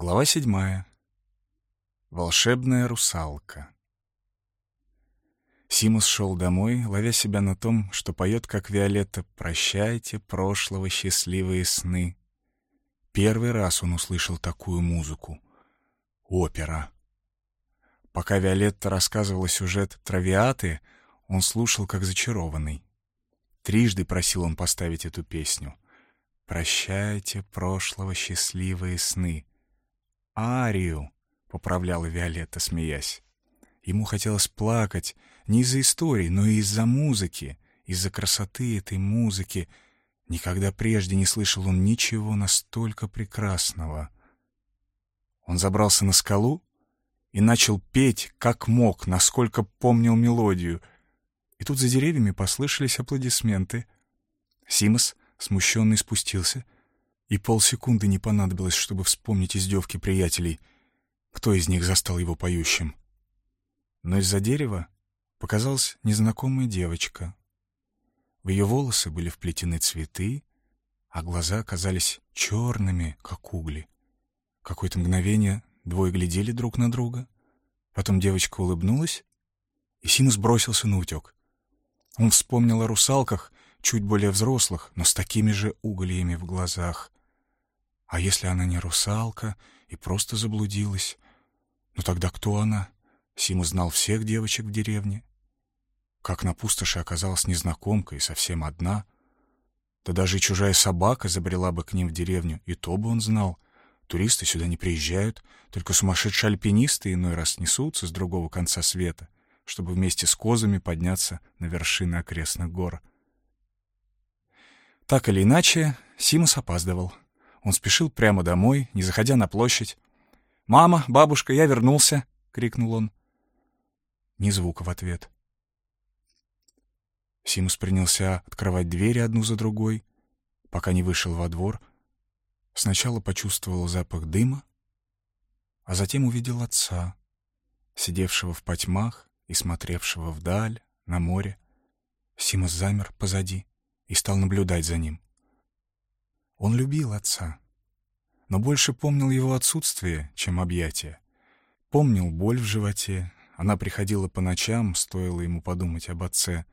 Глава седьмая. Волшебная русалка. Симус шел домой, ловя себя на том, что поет, как Виолетта «Прощайте, прошлого счастливые сны». Первый раз он услышал такую музыку. Опера. Пока Виолетта рассказывала сюжет «Травиаты», он слушал, как зачарованный. Трижды просил он поставить эту песню. «Прощайте, прошлого счастливые сны» арию», — поправляла Виолетта, смеясь. Ему хотелось плакать не из-за истории, но и из-за музыки, из-за красоты этой музыки. Никогда прежде не слышал он ничего настолько прекрасного. Он забрался на скалу и начал петь, как мог, насколько помнил мелодию. И тут за деревьями послышались аплодисменты. Симос, смущенный, спустился — и полсекунды не понадобилось, чтобы вспомнить издевки приятелей. Кто из них застал его поющим? Но из-за дерева показалась незнакомая девочка. В ее волосы были вплетены цветы, а глаза оказались черными, как угли. Какое-то мгновение двое глядели друг на друга. Потом девочка улыбнулась, и Симус бросился на утек. Он вспомнил о русалках, чуть более взрослых, но с такими же угольями в глазах. А если она не русалка и просто заблудилась? Ну тогда кто она? Сима знал всех девочек в деревне. Как на пустоши оказалась незнакомка и совсем одна. Да даже и чужая собака забрела бы к ним в деревню, и то бы он знал. Туристы сюда не приезжают, только сумасшедшие альпинисты иной раз несутся с другого конца света, чтобы вместе с козами подняться на вершины окрестных гор. Так или иначе, Симус опаздывал. Он спешил прямо домой, не заходя на площадь. «Мама, бабушка, я вернулся!» — крикнул он. Ни звука в ответ. Симус принялся открывать двери одну за другой, пока не вышел во двор. Сначала почувствовал запах дыма, а затем увидел отца, сидевшего в потьмах и смотревшего вдаль, на море. Симус замер позади и стал наблюдать за ним. Он любил отца, но больше помнил его отсутствие, чем объятие. Помнил боль в животе, она приходила по ночам, стоило ему подумать об отце.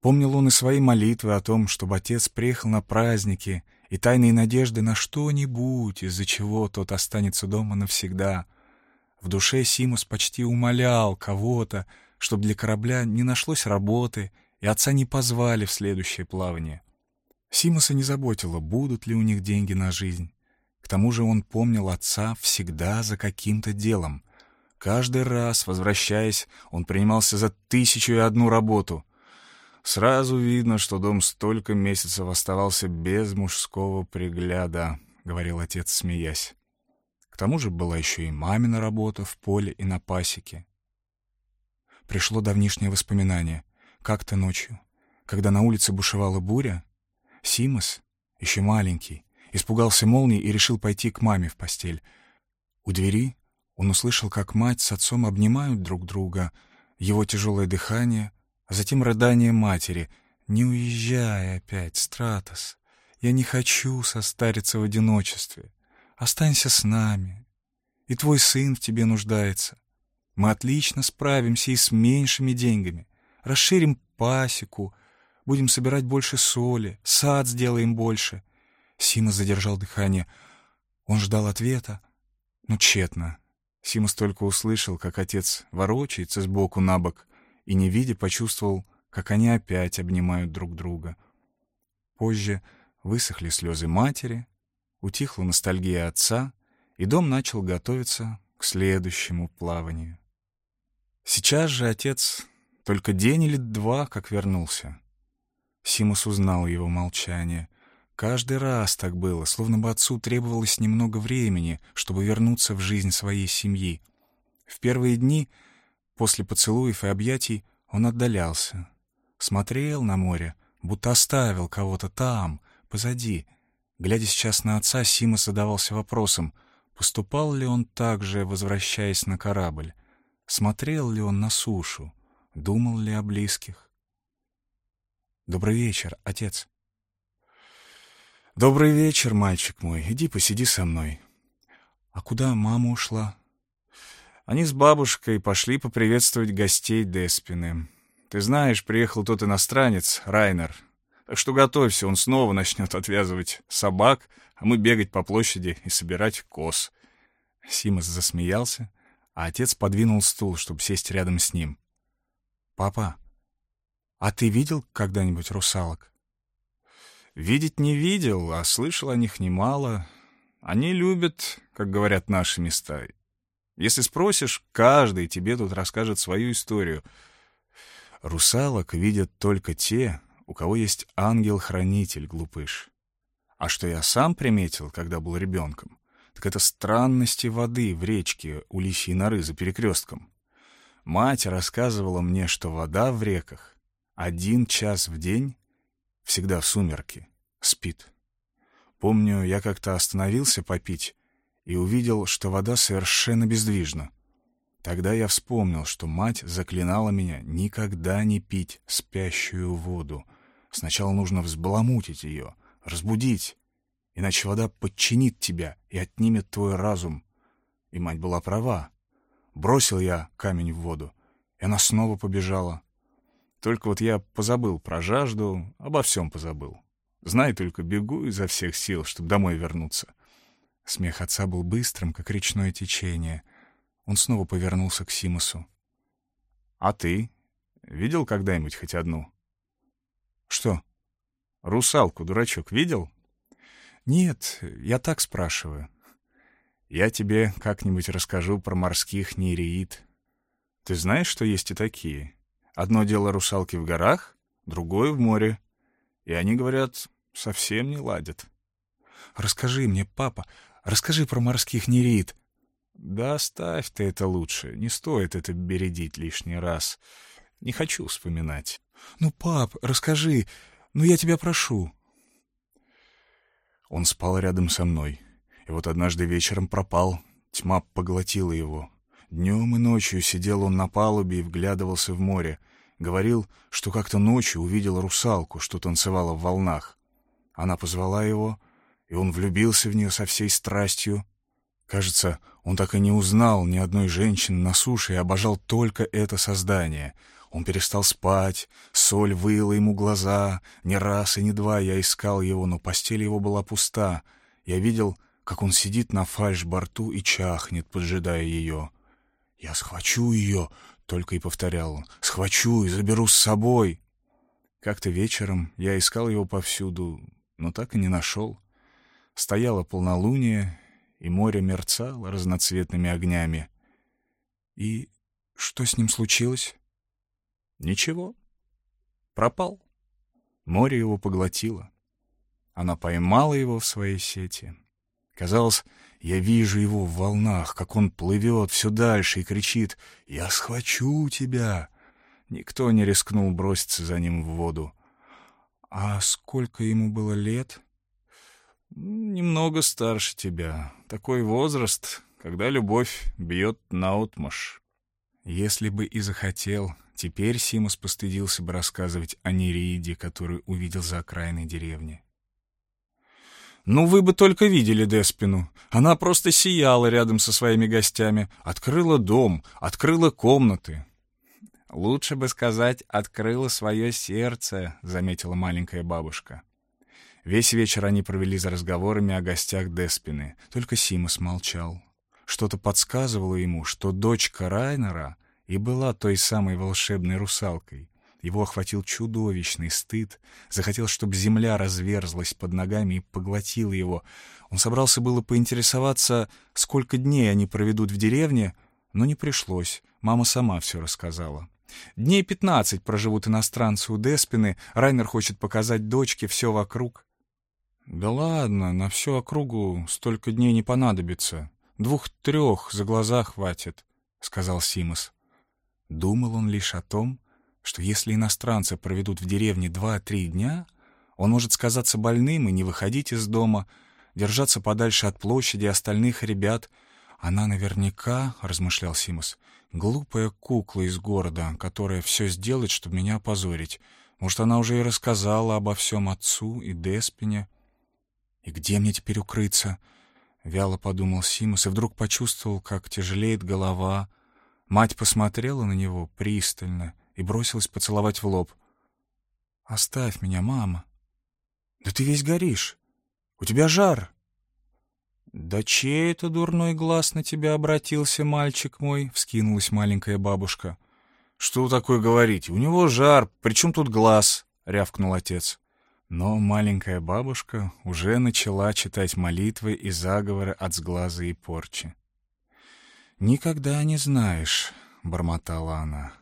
Помнил он и свои молитвы о том, чтобы отец приехал на праздники, и тайные надежды на что-нибудь, из-за чего тот останется дома навсегда. В душе Симус почти умолял кого-то, чтобы для корабля не нашлось работы, и отца не позвали в следующее плавание. Симоса не заботило, будут ли у них деньги на жизнь. К тому же он помнил отца всегда за каким-то делом. Каждый раз, возвращаясь, он принимался за тысячу и одну работу. «Сразу видно, что дом столько месяцев оставался без мужского пригляда», — говорил отец, смеясь. К тому же была еще и мамина работа в поле и на пасеке. Пришло давнишнее воспоминание. Как-то ночью, когда на улице бушевала буря, Симос, еще маленький, испугался молнии и решил пойти к маме в постель. У двери он услышал, как мать с отцом обнимают друг друга, его тяжелое дыхание, а затем рыдание матери. «Не уезжай опять, Стратос. Я не хочу состариться в одиночестве. Останься с нами. И твой сын в тебе нуждается. Мы отлично справимся и с меньшими деньгами. Расширим пасеку, Будем собирать больше соли, сад сделаем больше. Сима задержал дыхание. Он ждал ответа, но тщетно. Симус только услышал, как отец ворочается сбоку на бок, и, не видя, почувствовал, как они опять обнимают друг друга. Позже высохли слезы матери, утихла ностальгия отца, и дом начал готовиться к следующему плаванию. Сейчас же отец только день или два как вернулся. Симус узнал его молчание. Каждый раз так было, словно бы отцу требовалось немного времени, чтобы вернуться в жизнь своей семьи. В первые дни, после поцелуев и объятий, он отдалялся. Смотрел на море, будто оставил кого-то там, позади. Глядя сейчас на отца, Сима задавался вопросом, поступал ли он так же, возвращаясь на корабль? Смотрел ли он на сушу? Думал ли о близких? «Добрый вечер, отец». «Добрый вечер, мальчик мой. Иди посиди со мной». А куда мама ушла? Они с бабушкой пошли поприветствовать гостей Деспины. Ты знаешь, приехал тот иностранец, Райнер. Так что готовься, он снова начнет отвязывать собак, а мы бегать по площади и собирать коз. Симас засмеялся, а отец подвинул стул, чтобы сесть рядом с ним. «Папа, а ты видел когда-нибудь русалок?» «Видеть не видел, а слышал о них немало. Они любят, как говорят наши места. Если спросишь, каждый тебе тут расскажет свою историю. Русалок видят только те, у кого есть ангел-хранитель, глупыш. А что я сам приметил, когда был ребенком, так это странности воды в речке у лисьей норы за перекрестком. Мать рассказывала мне, что вода в реках один час в день, всегда в сумерки, спит. Помню, я как-то остановился попить и увидел, что вода совершенно бездвижна. Тогда я вспомнил, что мать заклинала меня никогда не пить спящую воду. Сначала нужно взбаламутить ее, разбудить, иначе вода подчинит тебя и отнимет твой разум. И мать была права. Бросил я камень в воду, и она снова побежала. Только вот я позабыл про жажду, обо всем позабыл. Знай только, бегу изо всех сил, чтобы домой вернуться. Смех отца был быстрым, как речное течение. Он снова повернулся к Симусу. «А ты? Видел когда-нибудь хоть одну?» «Что?» «Русалку, дурачок, видел?» «Нет, я так спрашиваю. Я тебе как-нибудь расскажу про морских нереид. Ты знаешь, что есть и такие? Одно дело русалки в горах, другое в море. И они, говорят, совсем не ладят». «Расскажи мне, папа, расскажи про морских нереид». «Да оставь ты это лучше, не стоит это бередить лишний раз. Не хочу вспоминать». «Ну, пап, расскажи, ну я тебя прошу». Он спал рядом со мной, и вот однажды вечером пропал, тьма поглотила его. Днем и ночью сидел он на палубе и вглядывался в море. Говорил, что как-то ночью увидел русалку, что танцевала в волнах. Она позвала его, и он влюбился в нее со всей страстью. Кажется, он так и не узнал ни одной женщины на суше и обожал только это создание. Он перестал спать, соль выила ему глаза. Не раз и не два я искал его, но постель его была пуста. Я видел, как он сидит на фальш-борту и чахнет, поджидая ее. «Я схвачу ее», — только и повторял он, — «схвачу и заберу с собой». Как-то вечером я искал его повсюду, но так и не нашел. Стояло полнолуние, и море мерцало разноцветными огнями. И что с ним случилось? Ничего. Пропал. Море его поглотило. Она поймала его в своей сети. Казалось, я вижу его в волнах, как он плывет все дальше и кричит «Я схвачу тебя!» Никто не рискнул броситься за ним в воду. А сколько ему было лет? Немного старше тебя. Такой возраст, когда любовь бьет наотмашь. Если бы и захотел, теперь Симус постыдился бы рассказывать о Нереиде, которую увидел за окраиной деревни. Ну, вы бы только видели Деспину. Она просто сияла рядом со своими гостями, открыла дом, открыла комнаты. Лучше бы сказать, открыла свое сердце, заметила маленькая бабушка. Весь вечер они провели за разговорами о гостях Деспины. Только Симас молчал. Что-то подсказывало ему, что дочка Райнера и была той самой волшебной русалкой. Его охватил чудовищный стыд. Захотел, чтобы земля разверзлась под ногами и поглотила его. Он собрался было поинтересоваться, сколько дней они проведут в деревне, но не пришлось. Мама сама все рассказала. Дней пятнадцать проживут иностранцы у Деспины. Райнер хочет показать дочке все вокруг. «Да ладно, на всю округу столько дней не понадобится. Двух-трех за глаза хватит», — сказал Симос. Думал он лишь о том, что если иностранцы проведут в деревне два-три дня, он может сказаться больным и не выходить из дома, держаться подальше от площади остальных ребят. Она наверняка, — размышлял Симос, — глупая кукла из города, которая все сделает, чтобы меня опозорить. Может, она уже и рассказала обо всем отцу и Деспине. И где мне теперь укрыться? Вяло подумал Симус и вдруг почувствовал, как тяжелеет голова. Мать посмотрела на него пристально и бросилась поцеловать в лоб. «Оставь меня, мама!» «Да ты весь горишь! У тебя жар!» «Да чей это дурной глаз на тебя обратился, мальчик мой?» — вскинулась маленькая бабушка. «Что такое говорить? У него жар, причем тут глаз?» — рявкнул отец. Но маленькая бабушка уже начала читать молитвы и заговоры от сглаза и порчи. «Никогда не знаешь», — бормотала она,